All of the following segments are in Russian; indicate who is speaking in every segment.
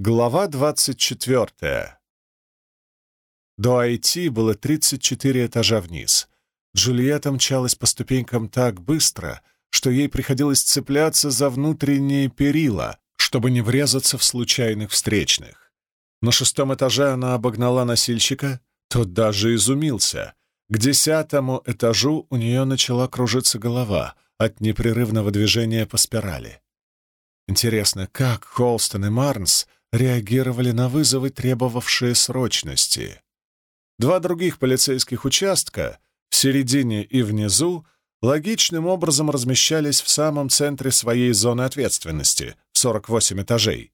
Speaker 1: Глава 24. До Айти было 34 этажа вниз. Джульетта мчалась по ступенькам так быстро, что ей приходилось цепляться за внутренние перила, чтобы не врезаться в случайных встречных. На шестом этаже она обогнала носильщика, тот даже изумился. К десятому этажу у нее начала кружиться голова от непрерывного движения по спирали. Интересно, как Холстон и Марнс — реагировали на вызовы, требовавшие срочности. Два других полицейских участка, в середине и внизу, логичным образом размещались в самом центре своей зоны ответственности, в 48 этажей,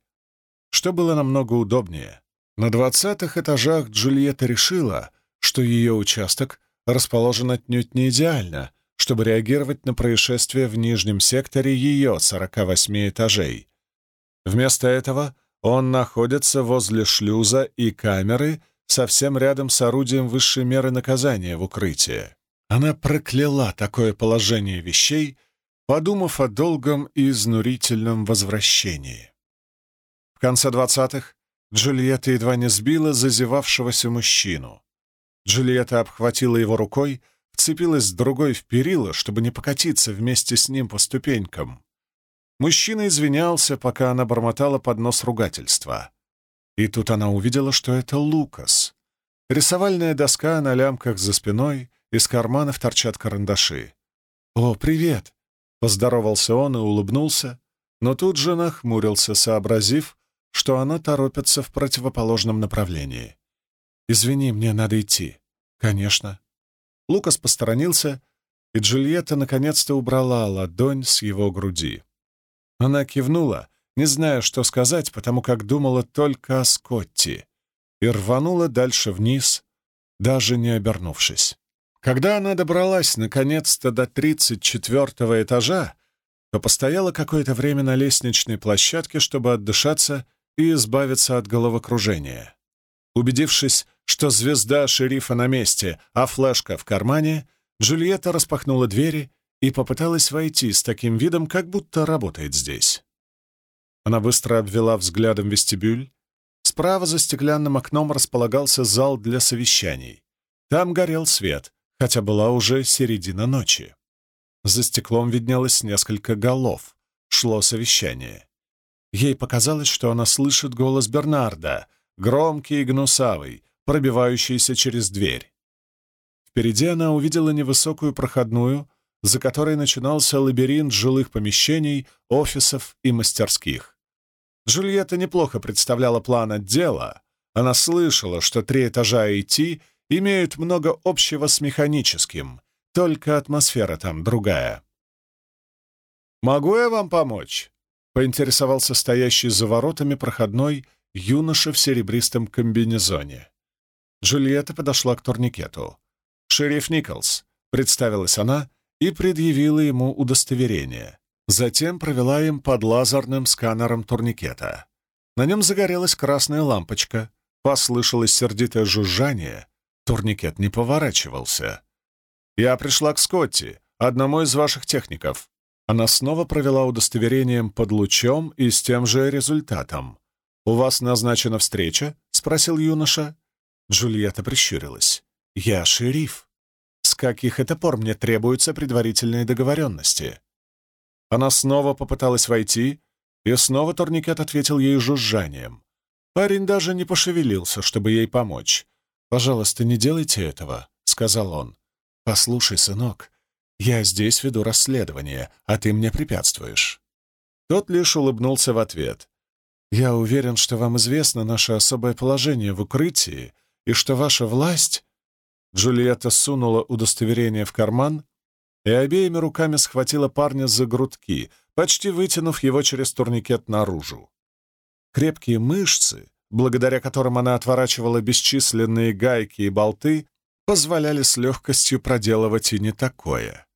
Speaker 1: что было намного удобнее. На двадцатых этажах Джульетта решила, что ее участок расположен отнюдь не идеально, чтобы реагировать на происшествие в нижнем секторе ее 48 этажей. Вместо этого он находится возле шлюза и камеры, совсем рядом с орудием высшей меры наказания в укрытии. Она прокляла такое положение вещей, подумав о долгом и изнурительном возвращении. В конце двадцатых Джульетта едва не сбила зазевавшегося мужчину. Джульетта обхватила его рукой, вцепилась другой в перила, чтобы не покатиться вместе с ним по ступенькам. Мужчина извинялся, пока она бормотала под нос ругательства. И тут она увидела, что это Лукас. Рисовальная доска на лямках за спиной, из карманов торчат карандаши. «О, привет!» — поздоровался он и улыбнулся, но тут же нахмурился, сообразив, что она торопится в противоположном направлении. «Извини, мне надо идти». «Конечно». Лукас посторонился, и Джульетта наконец-то убрала ладонь с его груди. Она кивнула, не зная, что сказать, потому как думала только о Скотти, и рванула дальше вниз, даже не обернувшись. Когда она добралась, наконец-то, до тридцать четвертого этажа, то постояла какое-то время на лестничной площадке, чтобы отдышаться и избавиться от головокружения. Убедившись, что звезда шерифа на месте, а флешка в кармане, Джульетта распахнула двери и попыталась войти с таким видом, как будто работает здесь. Она быстро обвела взглядом вестибюль. Справа за стеклянным окном располагался зал для совещаний. Там горел свет, хотя была уже середина ночи. За стеклом виднелось несколько голов. Шло совещание. Ей показалось, что она слышит голос Бернарда, громкий и гнусавый, пробивающийся через дверь. Впереди она увидела невысокую проходную, за которой начинался лабиринт жилых помещений, офисов и мастерских. Джульетта неплохо представляла план отдела. Она слышала, что три этажа IT имеют много общего с механическим, только атмосфера там другая. «Могу я вам помочь?» — поинтересовался стоящий за воротами проходной юноша в серебристом комбинезоне. Джульетта подошла к турникету. «Шериф Николс», — представилась она, и предъявила ему удостоверение. Затем провела им под лазерным сканером турникета. На нем загорелась красная лампочка, послышалось сердитое жужжание, турникет не поворачивался. «Я пришла к Скотти, одному из ваших техников». Она снова провела удостоверением под лучом и с тем же результатом. «У вас назначена встреча?» — спросил юноша. Джульетта прищурилась. «Я шериф» с каких это пор мне требуются предварительные договоренности. Она снова попыталась войти, и снова турникет ответил ей жужжанием. Парень даже не пошевелился, чтобы ей помочь. «Пожалуйста, не делайте этого», — сказал он. «Послушай, сынок, я здесь веду расследование, а ты мне препятствуешь». Тот лишь улыбнулся в ответ. «Я уверен, что вам известно наше особое положение в укрытии и что ваша власть Джульетта сунула удостоверение в карман и обеими руками схватила парня за грудки, почти вытянув его через турникет наружу. Крепкие мышцы, благодаря которым она отворачивала бесчисленные гайки и болты, позволяли с легкостью проделывать и не такое.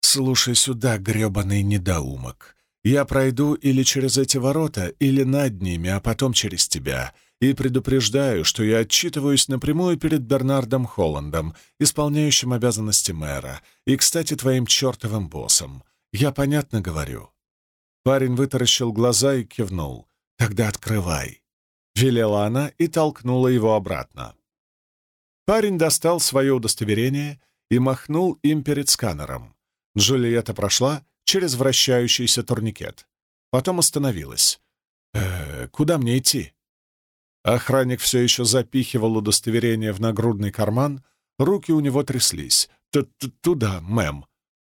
Speaker 1: «Слушай сюда, гребаный недоумок. Я пройду или через эти ворота, или над ними, а потом через тебя и предупреждаю, что я отчитываюсь напрямую перед Бернардом Холландом, исполняющим обязанности мэра, и, кстати, твоим чертовым боссом. Я понятно говорю». Парень вытаращил глаза и кивнул. «Тогда открывай». велела она и толкнула его обратно. Парень достал свое удостоверение и махнул им перед сканером. Джульетта прошла через вращающийся турникет. Потом остановилась. «Э, «Куда мне идти?» Охранник все еще запихивал удостоверение в нагрудный карман, руки у него тряслись. Т -т «Туда, мэм».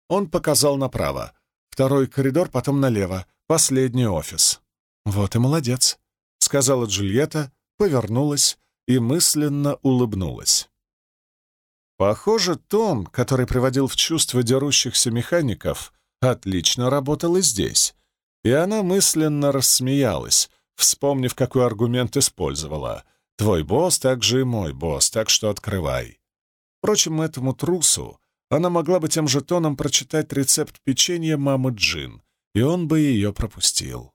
Speaker 1: Он показал направо. Второй коридор, потом налево. Последний офис. «Вот и молодец», — сказала Джульетта, повернулась и мысленно улыбнулась. Похоже, Том, который приводил в чувство дерущихся механиков, отлично работал и здесь. И она мысленно рассмеялась, вспомнив, какой аргумент использовала. «Твой босс также и мой босс, так что открывай». Впрочем, этому трусу она могла бы тем же тоном прочитать рецепт печенья мамы Джин, и он бы ее пропустил.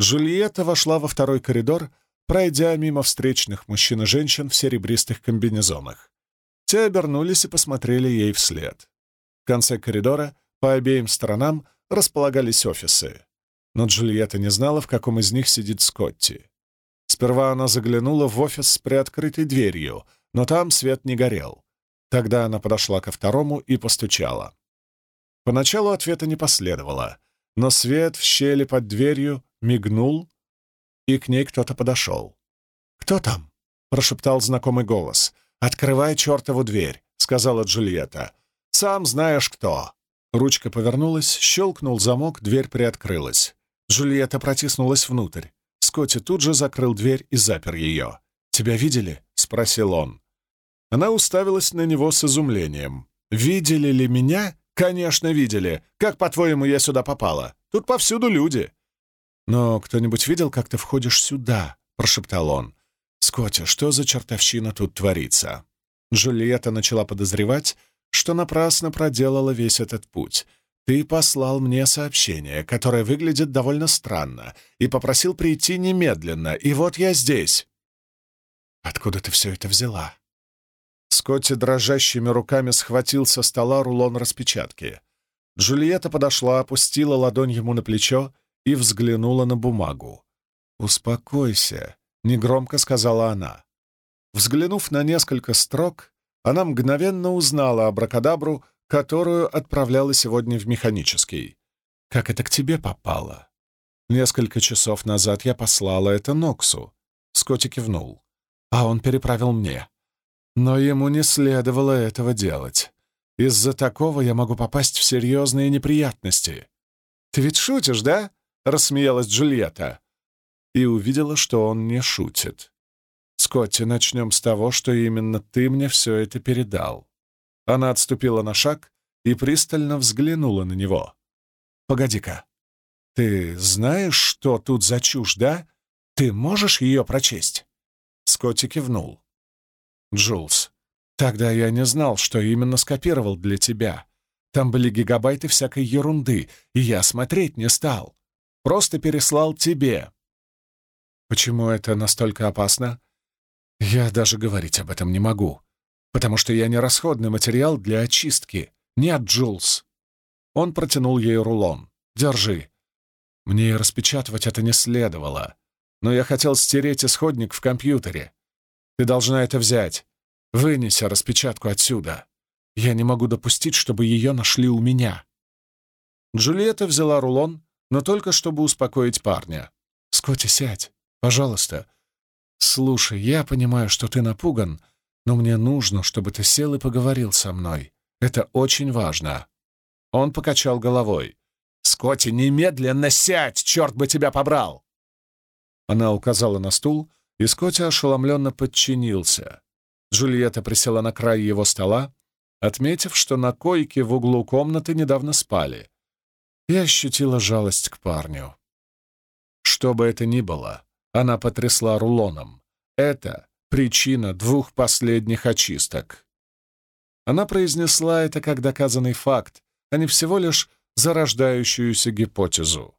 Speaker 1: Джульетта вошла во второй коридор, пройдя мимо встречных мужчин и женщин в серебристых комбинезонах. Те обернулись и посмотрели ей вслед. В конце коридора по обеим сторонам располагались офисы. Но Джульетта не знала, в каком из них сидит Скотти. Сперва она заглянула в офис с приоткрытой дверью, но там свет не горел. Тогда она подошла ко второму и постучала. Поначалу ответа не последовало, но свет в щели под дверью мигнул, и к ней кто-то подошел. «Кто там?» — прошептал знакомый голос. «Открывай чертову дверь», — сказала Джульетта. «Сам знаешь кто». Ручка повернулась, щелкнул замок, дверь приоткрылась. Джульетта протиснулась внутрь. Скотти тут же закрыл дверь и запер ее. «Тебя видели?» — спросил он. Она уставилась на него с изумлением. «Видели ли меня?» «Конечно, видели. Как, по-твоему, я сюда попала? Тут повсюду люди». «Но кто-нибудь видел, как ты входишь сюда?» — прошептал он. «Скотти, что за чертовщина тут творится?» Джульетта начала подозревать, что напрасно проделала весь этот путь. «Ты послал мне сообщение, которое выглядит довольно странно, и попросил прийти немедленно, и вот я здесь». «Откуда ты все это взяла?» Скотти дрожащими руками схватил со стола рулон распечатки. Джульетта подошла, опустила ладонь ему на плечо и взглянула на бумагу. «Успокойся», — негромко сказала она. Взглянув на несколько строк, она мгновенно узнала абракадабру, которую отправляла сегодня в механический. «Как это к тебе попало?» «Несколько часов назад я послала это Ноксу», — Скотти кивнул. «А он переправил мне. Но ему не следовало этого делать. Из-за такого я могу попасть в серьезные неприятности. «Ты ведь шутишь, да?» — рассмеялась Джульетта. И увидела, что он не шутит. «Скотти, начнем с того, что именно ты мне все это передал». Она отступила на шаг и пристально взглянула на него. «Погоди-ка, ты знаешь, что тут за чушь, да? Ты можешь ее прочесть?» Скотти кивнул. Джулс, тогда я не знал, что именно скопировал для тебя. Там были гигабайты всякой ерунды, и я смотреть не стал. Просто переслал тебе. Почему это настолько опасно? Я даже говорить об этом не могу, потому что я не расходный материал для очистки. Нет, Джулс. Он протянул ей рулон. Держи. Мне распечатывать это не следовало, но я хотел стереть исходник в компьютере. Ты должна это взять. Вынеси распечатку отсюда. Я не могу допустить, чтобы ее нашли у меня». Джульетта взяла рулон, но только чтобы успокоить парня. «Скотти, сядь, пожалуйста. Слушай, я понимаю, что ты напуган, но мне нужно, чтобы ты сел и поговорил со мной. Это очень важно». Он покачал головой. «Скотти, немедленно сядь! Черт бы тебя побрал!» Она указала на стул, и Скотти ошеломленно подчинился. Джульетта присела на край его стола, отметив, что на койке в углу комнаты недавно спали, и ощутила жалость к парню. Что бы это ни было, она потрясла рулоном. Это причина двух последних очисток. Она произнесла это как доказанный факт, а не всего лишь зарождающуюся гипотезу.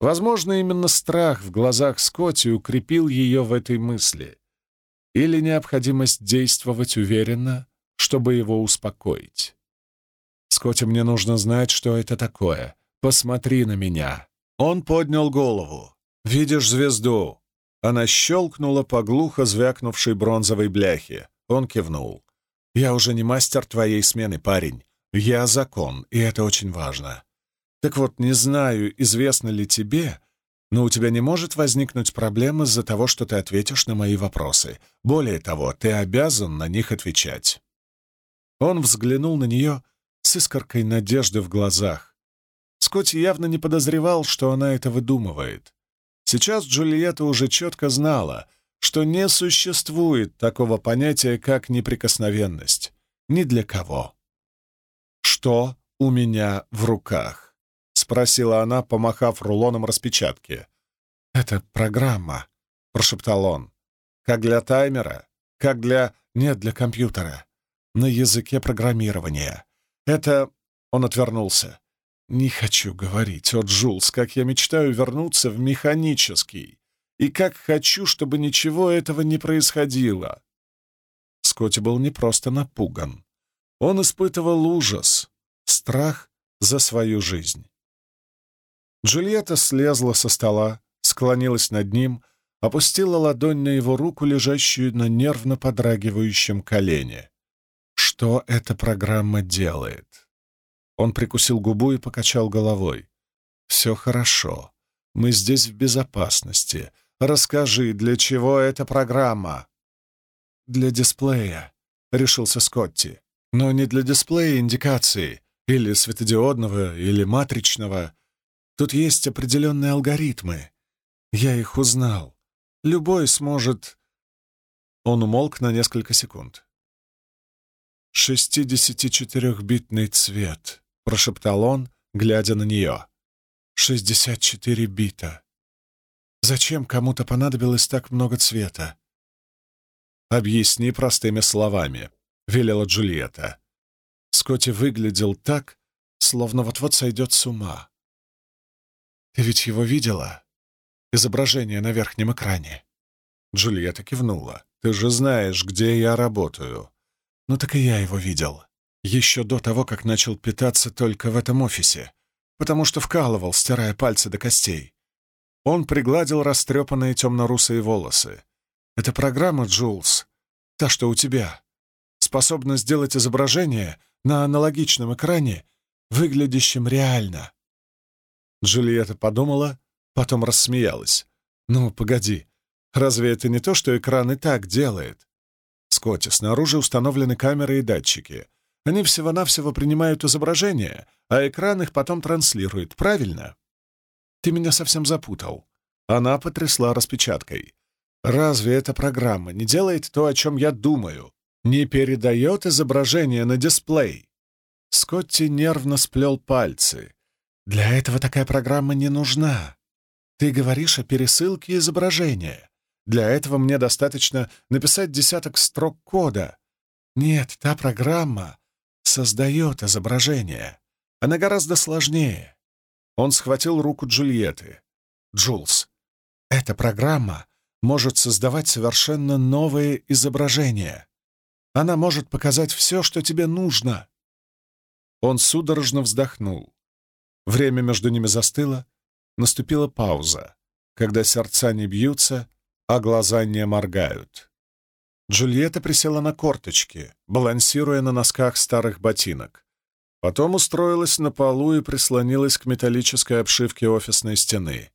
Speaker 1: Возможно, именно страх в глазах Скотти укрепил ее в этой мысли. Или необходимость действовать уверенно, чтобы его успокоить. «Скотти, мне нужно знать, что это такое. Посмотри на меня». Он поднял голову. «Видишь звезду?» Она щелкнула по глухо звякнувшей бронзовой бляхе. Он кивнул. «Я уже не мастер твоей смены, парень. Я закон, и это очень важно. Так вот, не знаю, известно ли тебе, но у тебя не может возникнуть проблем из-за того, что ты ответишь на мои вопросы. Более того, ты обязан на них отвечать». Он взглянул на нее с искоркой надежды в глазах. Скотти явно не подозревал, что она это выдумывает. Сейчас Джульетта уже четко знала, что не существует такого понятия, как неприкосновенность. Ни для кого. «Что у меня в руках?» — спросила она, помахав рулоном распечатки. «Это программа», — прошептал он. «Как для таймера? Как для... Нет, для компьютера. На языке программирования. Это...» Он отвернулся. Не хочу говорить, о Джулс, как я мечтаю вернуться в механический, и как хочу, чтобы ничего этого не происходило. Скотти был не просто напуган. Он испытывал ужас, страх за свою жизнь. Джульетта слезла со стола, склонилась над ним, опустила ладонь на его руку, лежащую на нервно подрагивающем колене. Что эта программа делает? Он прикусил губу и покачал головой. «Все хорошо. Мы здесь в безопасности. Расскажи, для чего эта программа?» «Для дисплея», — решился Скотти. «Но не для дисплея индикации, или светодиодного, или матричного. Тут есть определенные алгоритмы. Я их узнал. Любой сможет...» Он умолк на несколько секунд. «64-битный цвет», — прошептал он, глядя на нее. «Шестьдесят четыре бита. Зачем кому-то понадобилось так много цвета?» «Объясни простыми словами», — велела Джульетта. Скотти выглядел так, словно вот-вот сойдет с ума. «Ты ведь его видела? Изображение на верхнем экране?» Джульетта кивнула. «Ты же знаешь, где я работаю». «Ну так и я его видел еще до того, как начал питаться только в этом офисе, потому что вкалывал, стирая пальцы до костей. Он пригладил растрепанные темно-русые волосы. «Это программа, Джулс, та, что у тебя, способна сделать изображение на аналогичном экране, выглядящем реально». Джульетта подумала, потом рассмеялась. «Ну, погоди, разве это не то, что экран и так делает?» Скотти, снаружи установлены камеры и датчики. Они всего-навсего принимают изображение, а экран их потом транслирует, правильно? Ты меня совсем запутал. Она потрясла распечаткой. Разве эта программа не делает то, о чем я думаю? Не передает изображение на дисплей? Скотти нервно сплел пальцы. Для этого такая программа не нужна. Ты говоришь о пересылке изображения. Для этого мне достаточно написать десяток строк кода. Нет, та программа создает изображение. Она гораздо сложнее. Он схватил руку Джульетты. «Джулс, эта программа может создавать совершенно новые изображения. Она может показать все, что тебе нужно». Он судорожно вздохнул. Время между ними застыло, наступила пауза, когда сердца не бьются, а глаза не моргают. Джульетта присела на корточки, балансируя на носках старых ботинок. Потом устроилась на полу и прислонилась к металлической обшивке офисной стены.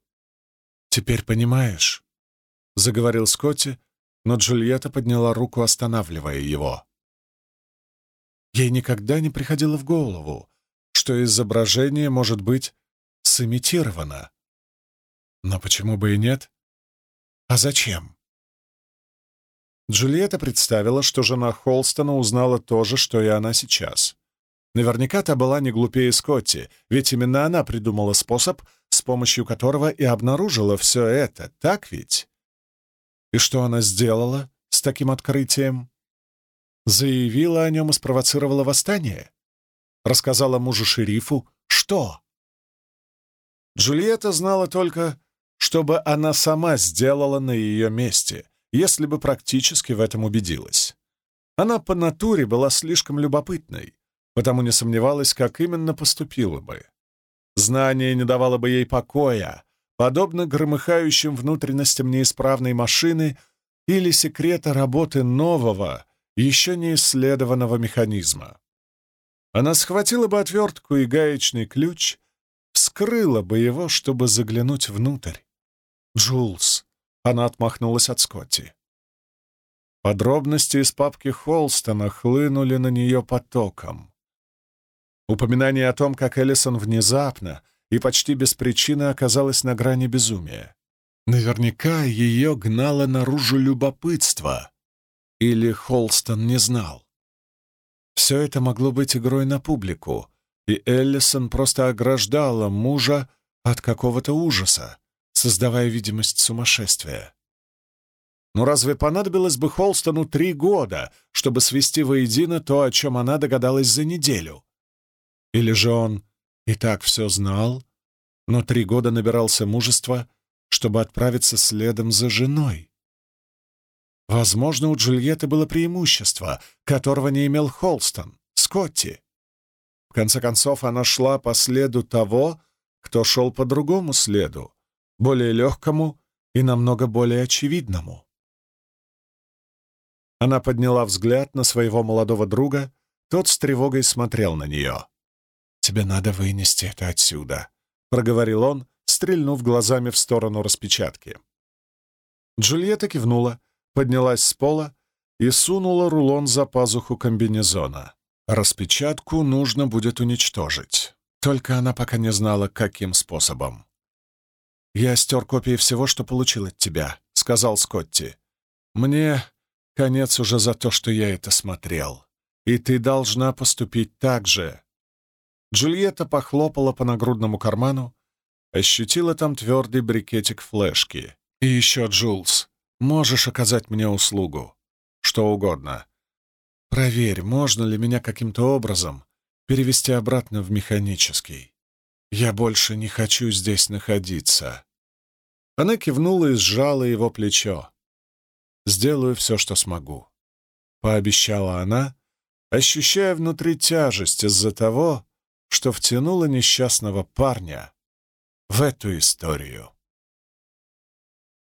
Speaker 1: «Теперь понимаешь?» — заговорил Скотти, но Джульетта подняла руку, останавливая его. Ей никогда не приходило в голову, что изображение может быть сымитировано. Но почему бы и нет? А зачем? Джульетта представила, что жена Холстона узнала то же, что и она сейчас. Наверняка та была не глупее Скотти, ведь именно она придумала способ, с помощью которого и обнаружила все это, так ведь? И что она сделала с таким открытием? Заявила о нем и спровоцировала восстание? Рассказала мужу-шерифу, что? Джульетта знала только, чтобы она сама сделала на ее месте — если бы практически в этом убедилась. Она по натуре была слишком любопытной, потому не сомневалась, как именно поступила бы. Знание не давало бы ей покоя, подобно громыхающим внутренностям неисправной машины или секрета работы нового, еще не исследованного механизма. Она схватила бы отвертку и гаечный ключ, вскрыла бы его, чтобы заглянуть внутрь. «Джулс!» — она отмахнулась от Скотти. Подробности из папки Холстона хлынули на нее потоком. Упоминание о том, как Эллисон внезапно и почти без причины оказалась на грани безумия. Наверняка ее гнало наружу любопытство. Или Холстон не знал. Все это могло быть игрой на публику, и Эллисон просто ограждала мужа от какого-то ужаса, создавая видимость сумасшествия. Но разве понадобилось бы Холстону три года, чтобы свести воедино то, о чем она догадалась за неделю? Или же он и так все знал, но три года набирался мужества, чтобы отправиться следом за женой? Возможно, у Джульетты было преимущество, которого не имел Холстон, Скотти. В конце концов, она шла по следу того, кто шел по другому следу, более легкому и намного более очевидному. Она подняла взгляд на своего молодого друга, тот с тревогой смотрел на нее. «Тебе надо вынести это отсюда», — проговорил он, стрельнув глазами в сторону распечатки. Джульетта кивнула, поднялась с пола и сунула рулон за пазуху комбинезона. Распечатку нужно будет уничтожить. Только она пока не знала, каким способом. «Я стер копии всего, что получил от тебя», — сказал Скотти. «Мне конец уже за то, что я это смотрел. И ты должна поступить так же». Джульетта похлопала по нагрудному карману, ощутила там твердый брикетик флешки. «И еще, Джулс, Можешь оказать мне услугу. Что угодно. Проверь, можно ли меня каким-то образом перевести обратно в механический. Я больше не хочу здесь находиться. Она кивнула и сжала его плечо. «Сделаю все, что смогу», — пообещала она, ощущая внутри тяжесть из-за того, что втянула несчастного парня в эту историю.